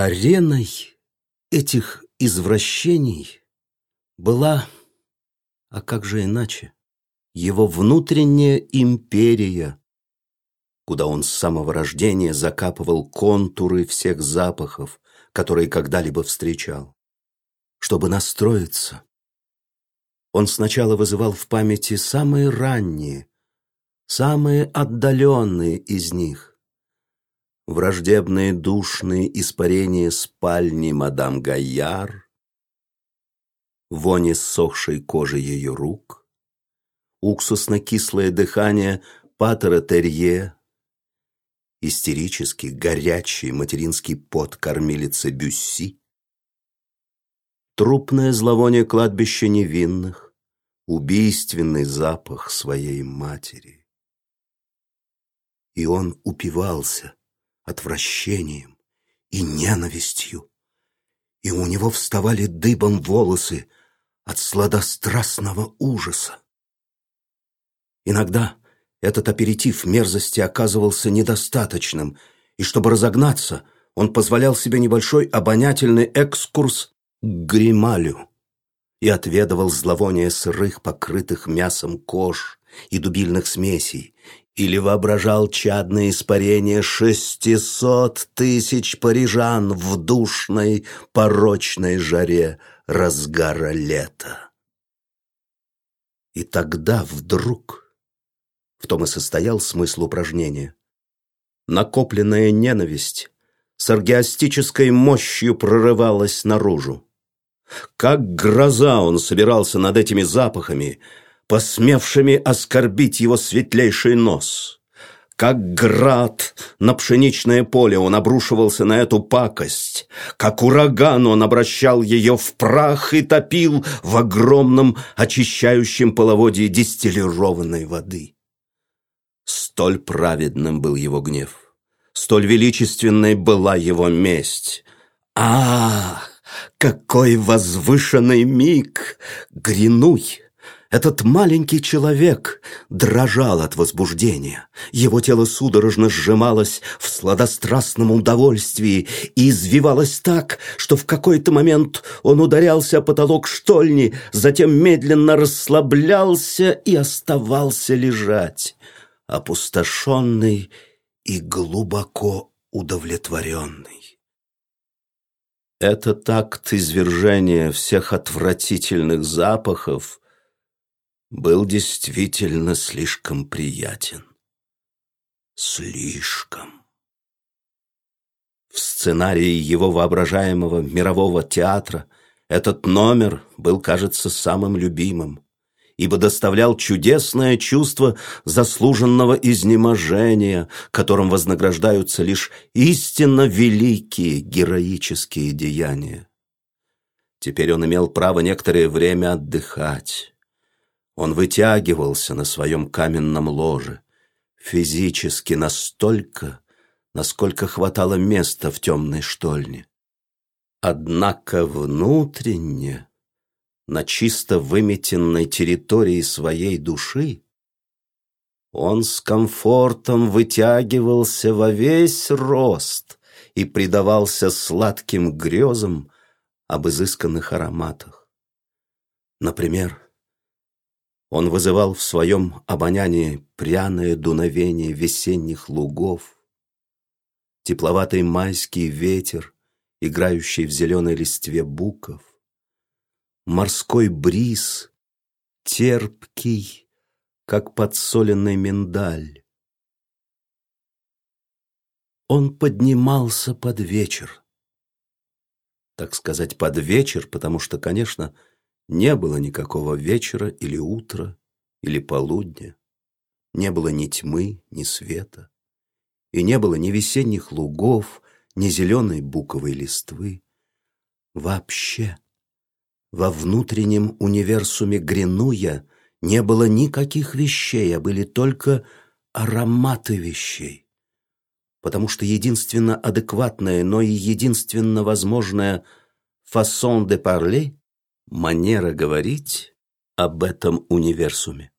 Ареной этих извращений была, а как же иначе, его внутренняя империя, куда он с самого рождения закапывал контуры всех запахов, которые когда-либо встречал. Чтобы настроиться, он сначала вызывал в памяти самые ранние, самые отдаленные из них. Враждебные душные испарения спальни мадам Гайяр, вони ссохшей кожи ее рук, уксусно-кислое дыхание патера Терье, истерический, горячий материнский пот кормилицы Бюсси, трупное зловоние кладбища невинных, убийственный запах своей матери. И он упивался отвращением и ненавистью, и у него вставали дыбом волосы от сладострастного ужаса. Иногда этот аперитив мерзости оказывался недостаточным, и чтобы разогнаться, он позволял себе небольшой обонятельный экскурс к грималю и отведывал зловоние сырых, покрытых мясом кож и дубильных смесей, или воображал чадное испарение шестисот тысяч парижан в душной, порочной жаре разгара лета. И тогда вдруг в том и состоял смысл упражнения. Накопленная ненависть с аргиастической мощью прорывалась наружу. Как гроза он собирался над этими запахами, посмевшими оскорбить его светлейший нос. Как град на пшеничное поле он обрушивался на эту пакость, как ураган он обращал ее в прах и топил в огромном очищающем половодье дистиллированной воды. Столь праведным был его гнев, столь величественной была его месть. А, какой возвышенный миг! Грянуй! Этот маленький человек дрожал от возбуждения. Его тело судорожно сжималось в сладострастном удовольствии и извивалось так, что в какой-то момент он ударялся о потолок штольни, затем медленно расслаблялся и оставался лежать опустошенный и глубоко удовлетворенный. Этот акт извержения всех отвратительных запахов был действительно слишком приятен. Слишком. В сценарии его воображаемого мирового театра этот номер был, кажется, самым любимым ибо доставлял чудесное чувство заслуженного изнеможения, которым вознаграждаются лишь истинно великие героические деяния. Теперь он имел право некоторое время отдыхать. Он вытягивался на своем каменном ложе, физически настолько, насколько хватало места в темной штольне. Однако внутренне на чисто выметенной территории своей души, он с комфортом вытягивался во весь рост и предавался сладким грезам об изысканных ароматах. Например, он вызывал в своем обонянии пряное дуновение весенних лугов, тепловатый майский ветер, играющий в зеленой листве буков, морской бриз, терпкий, как подсоленный миндаль. Он поднимался под вечер. Так сказать, под вечер, потому что, конечно, не было никакого вечера или утра, или полудня. Не было ни тьмы, ни света. И не было ни весенних лугов, ни зеленой буковой листвы. Вообще. Во внутреннем универсуме Гринуя не было никаких вещей, а были только ароматы вещей. Потому что единственно адекватное, но и единственно возможное «фасон де парле» — манера говорить об этом универсуме.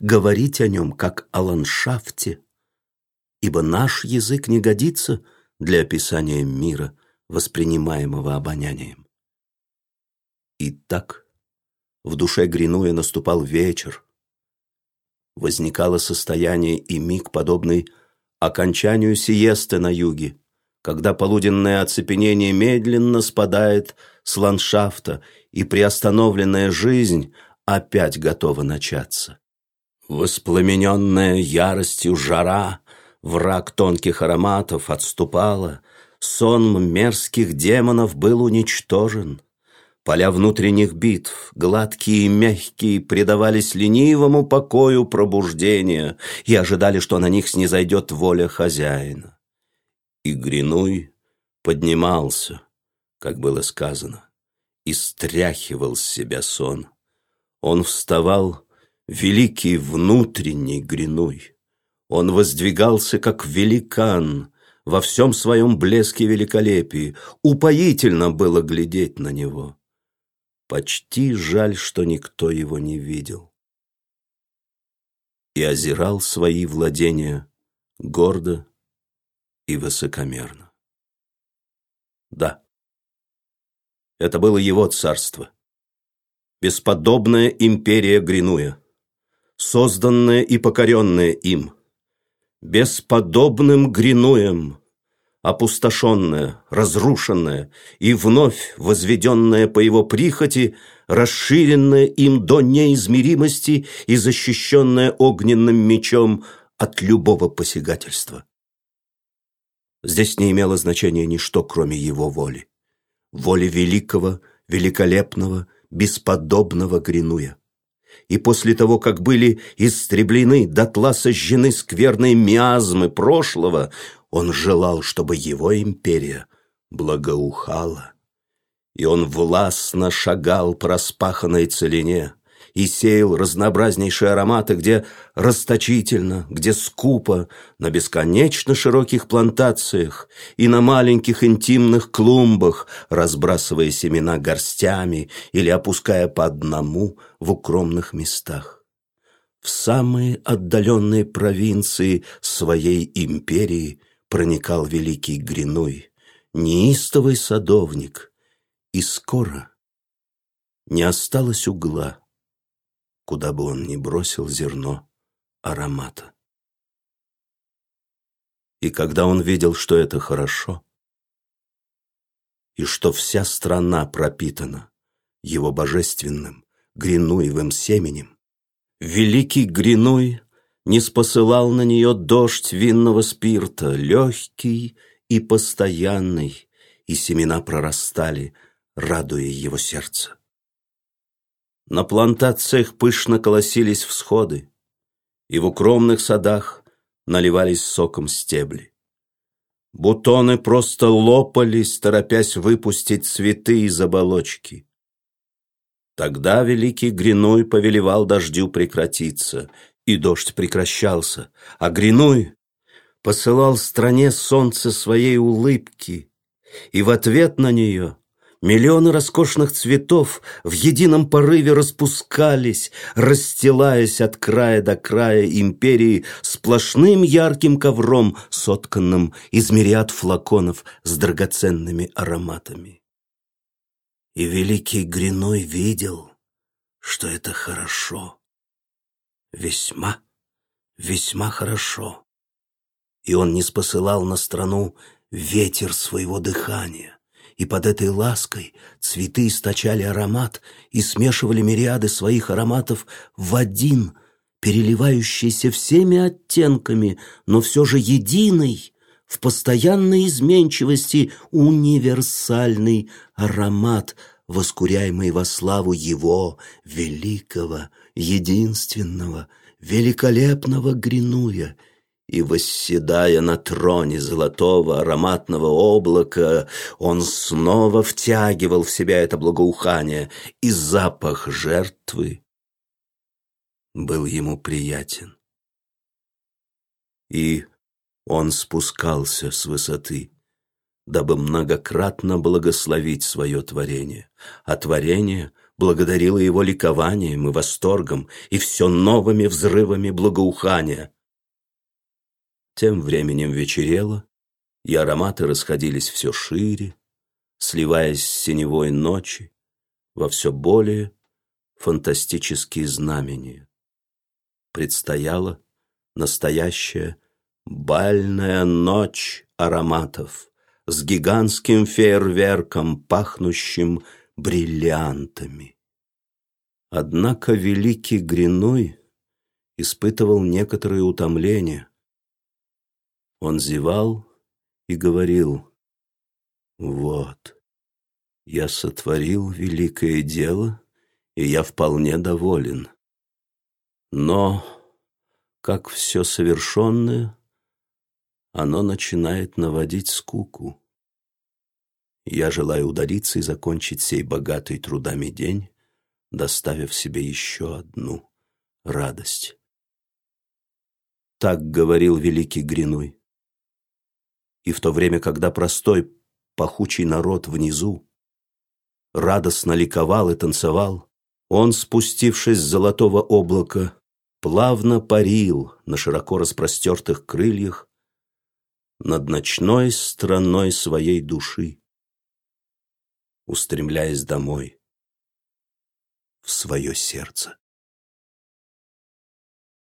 Говорить о нем как о ландшафте, ибо наш язык не годится для описания мира, воспринимаемого обонянием. И так в душе Гринуя наступал вечер. Возникало состояние и миг, подобный окончанию сиесты на юге, когда полуденное оцепенение медленно спадает с ландшафта, и приостановленная жизнь опять готова начаться. Воспламененная яростью жара, враг тонких ароматов отступала, сон мерзких демонов был уничтожен. Поля внутренних битв, гладкие и мягкие, предавались ленивому покою пробуждения и ожидали, что на них снизойдет воля хозяина. И Гринуй поднимался, как было сказано, и стряхивал с себя сон. Он вставал, великий внутренний Гринуй. Он воздвигался, как великан, во всем своем блеске великолепии. Упоительно было глядеть на него. Почти жаль, что никто его не видел. И озирал свои владения гордо и высокомерно. Да, это было его царство. Бесподобная империя Гринуя, созданная и покоренная им. Бесподобным Гринуем – опустошенная, разрушенная и вновь возведенная по его прихоти, расширенная им до неизмеримости и защищенная огненным мечом от любого посягательства. Здесь не имело значения ничто, кроме его воли. Воли великого, великолепного, бесподобного Гринуя. И после того, как были истреблены, дотла сожжены скверные миазмы прошлого, он желал, чтобы его империя благоухала. И он властно шагал по распаханной целине и сеял разнообразнейшие ароматы, где расточительно, где скупо, на бесконечно широких плантациях и на маленьких интимных клумбах, разбрасывая семена горстями или опуская по одному в укромных местах. В самые отдаленные провинции своей империи – проникал великий Гриной, неистовый садовник, и скоро не осталось угла, куда бы он ни бросил зерно аромата. И когда он видел, что это хорошо, и что вся страна пропитана его божественным гринуевым семенем, великий Гриной не спосылал на нее дождь винного спирта, легкий и постоянный, и семена прорастали, радуя его сердце. На плантациях пышно колосились всходы, и в укромных садах наливались соком стебли. Бутоны просто лопались, торопясь выпустить цветы из оболочки. Тогда великий Гриной повелевал дождю прекратиться, и дождь прекращался, а Гриной посылал стране солнце своей улыбки, и в ответ на нее миллионы роскошных цветов в едином порыве распускались, расстилаясь от края до края империи сплошным ярким ковром, сотканным из мириад флаконов с драгоценными ароматами. И великий Гриной видел, что это хорошо весьма, весьма хорошо. И он не спосылал на страну ветер своего дыхания, и под этой лаской цветы источали аромат и смешивали мириады своих ароматов в один, переливающийся всеми оттенками, но все же единый, в постоянной изменчивости универсальный аромат, воскуряемый во славу его великого, единственного, великолепного Гринуя, и, восседая на троне золотого ароматного облака, он снова втягивал в себя это благоухание, и запах жертвы был ему приятен. И он спускался с высоты, дабы многократно благословить свое творение, а творение — благодарила его ликованием и восторгом и все новыми взрывами благоухания. Тем временем вечерело, и ароматы расходились все шире, сливаясь с синевой ночи во все более фантастические знамения. Предстояла настоящая бальная ночь ароматов с гигантским фейерверком, пахнущим бриллиантами. Однако великий Гриной испытывал некоторое утомление. Он зевал и говорил, «Вот, я сотворил великое дело, и я вполне доволен. Но, как все совершенное, оно начинает наводить скуку. Я желаю удалиться и закончить сей богатый трудами день, доставив себе еще одну радость. Так говорил великий Гринуй. И в то время, когда простой пахучий народ внизу радостно ликовал и танцевал, он, спустившись с золотого облака, плавно парил на широко распростертых крыльях над ночной страной своей души, устремляясь домой в свое сердце.